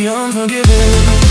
be unforgiving.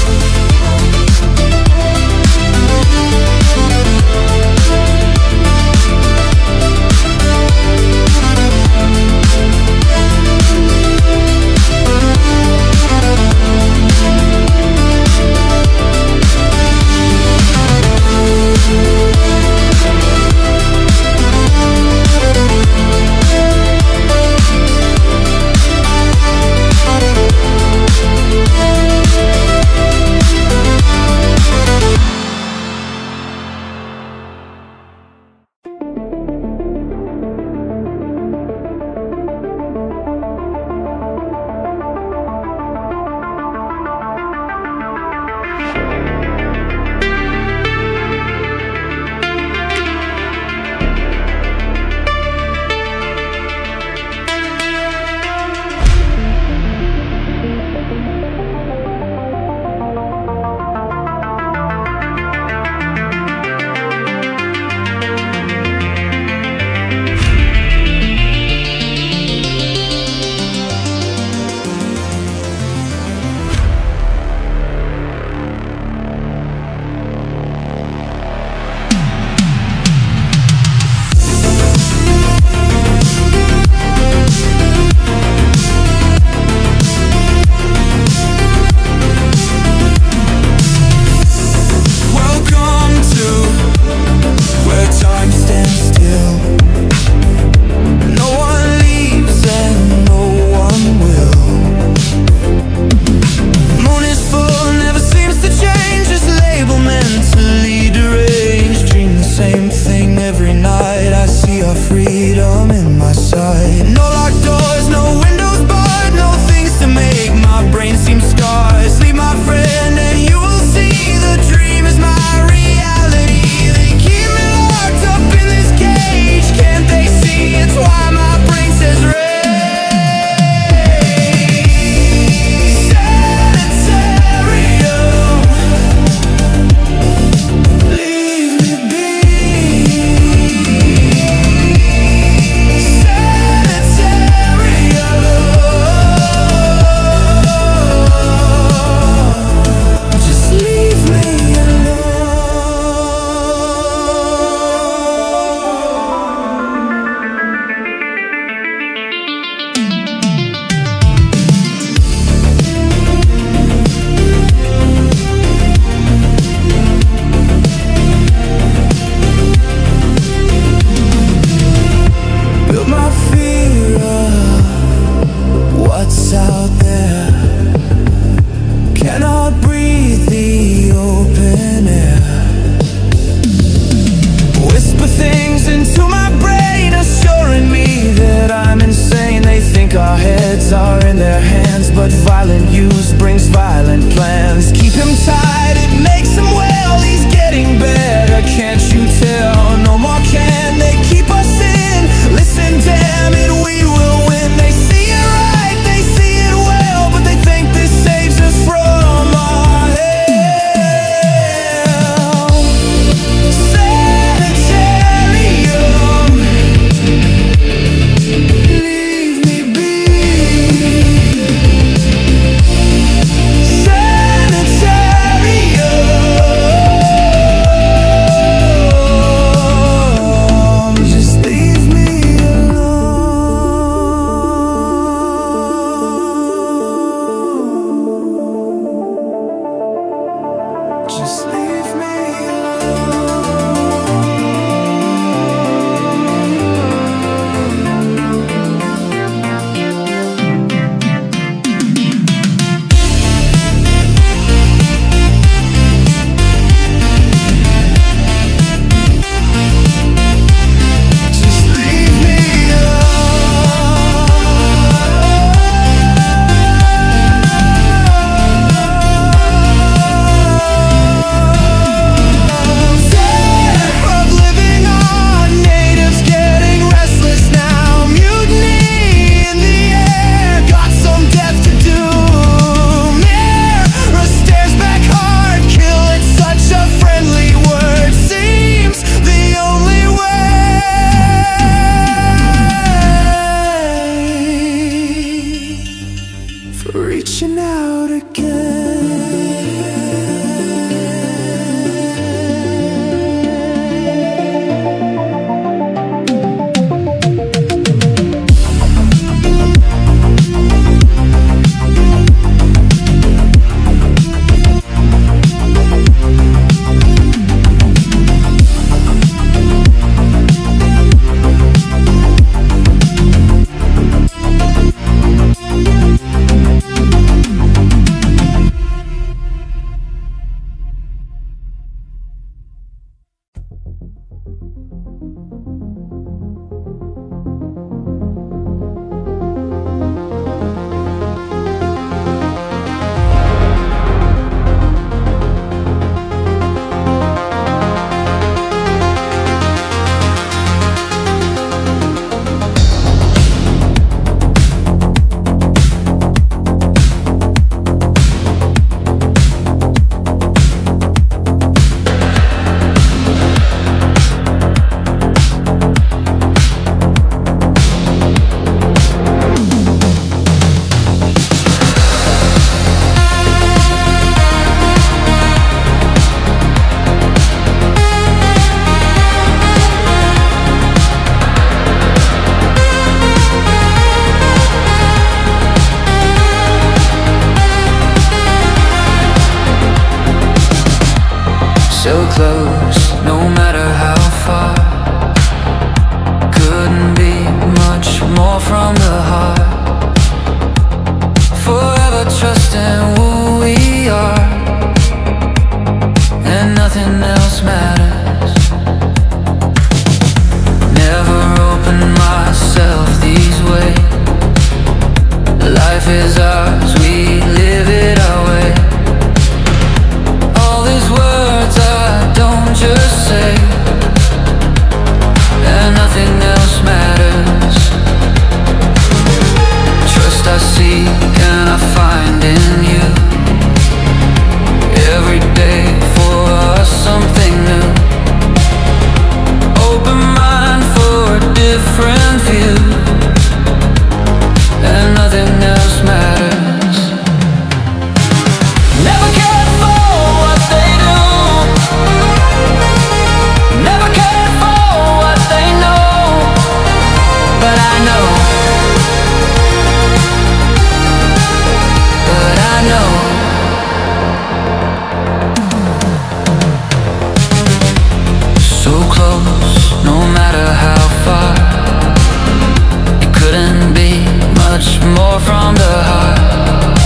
More from the heart.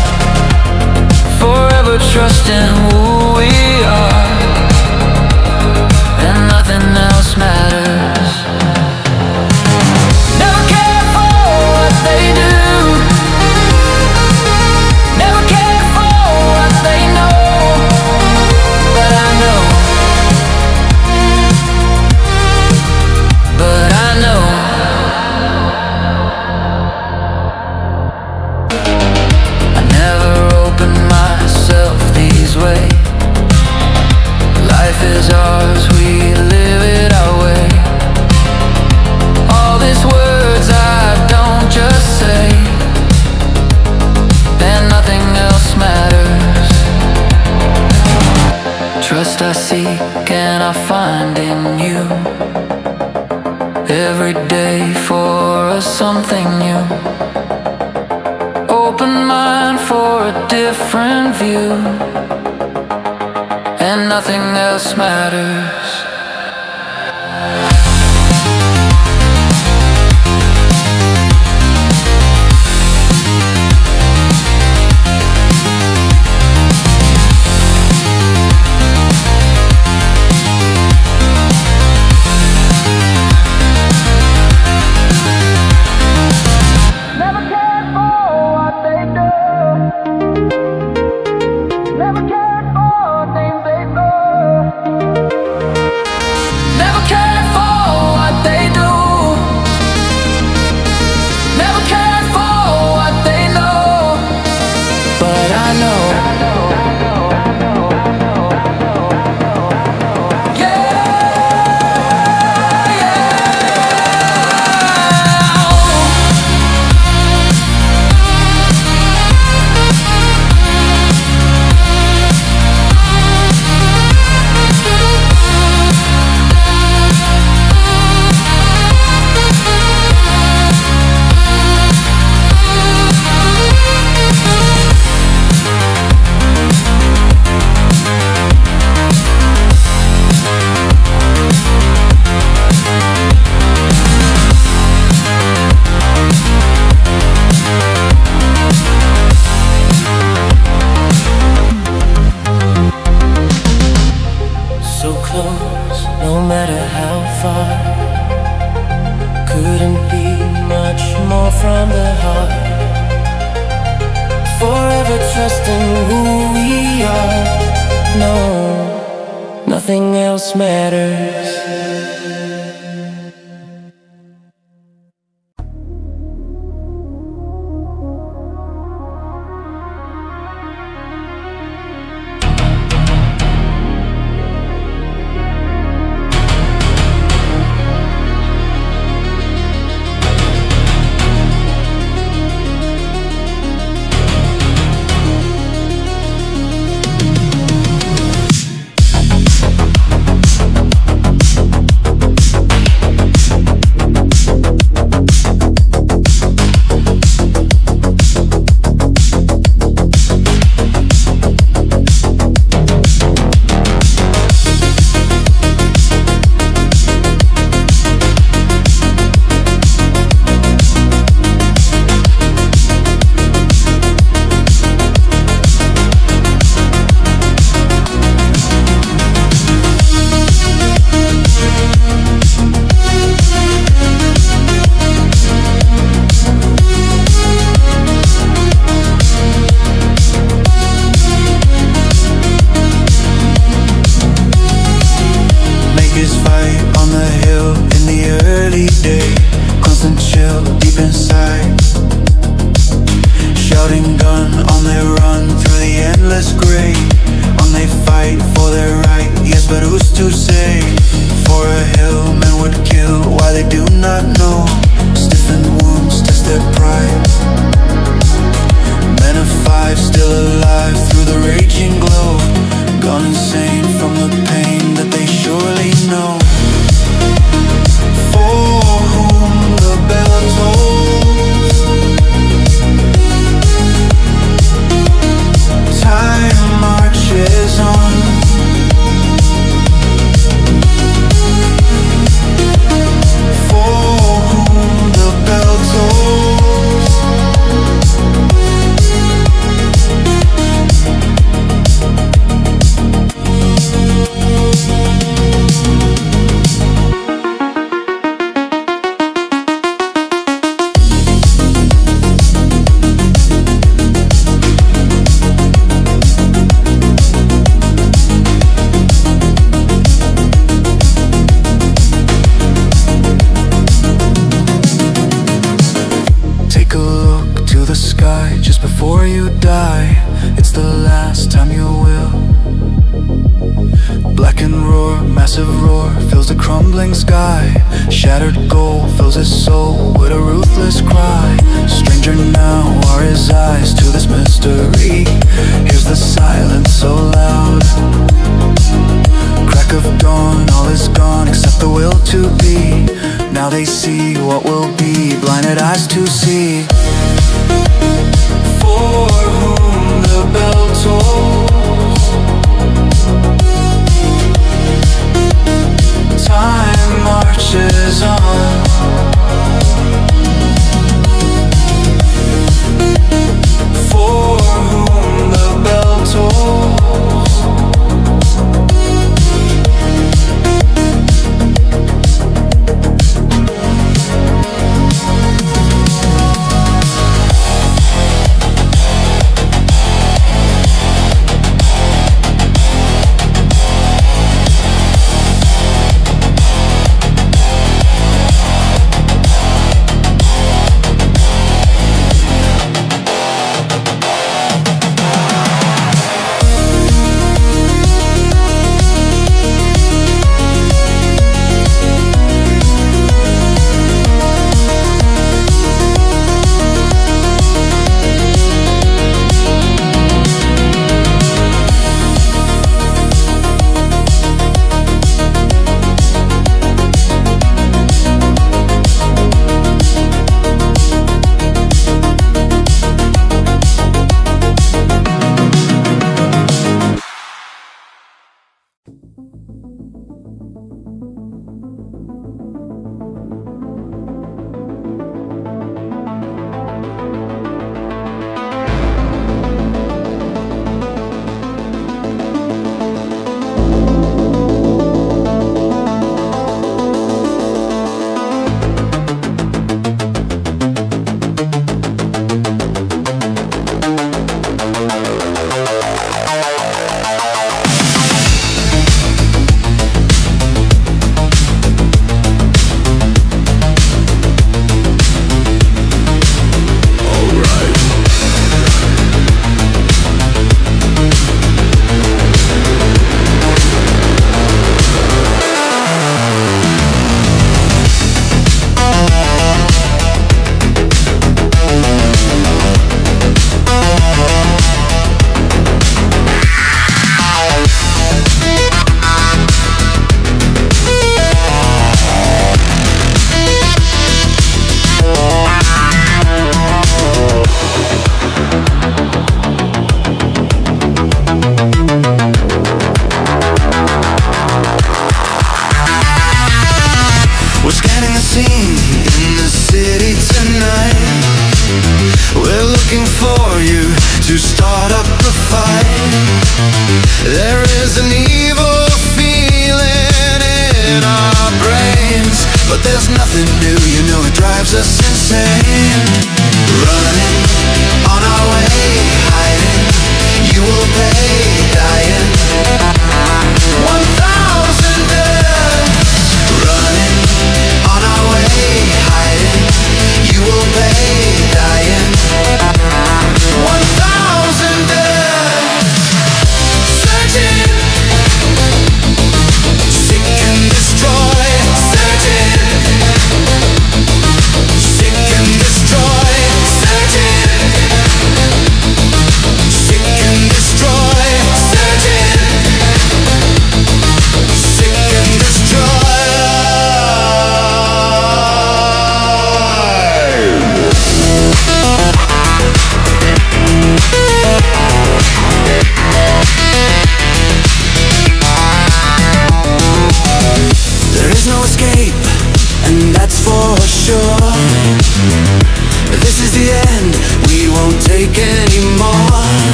Forever trusting else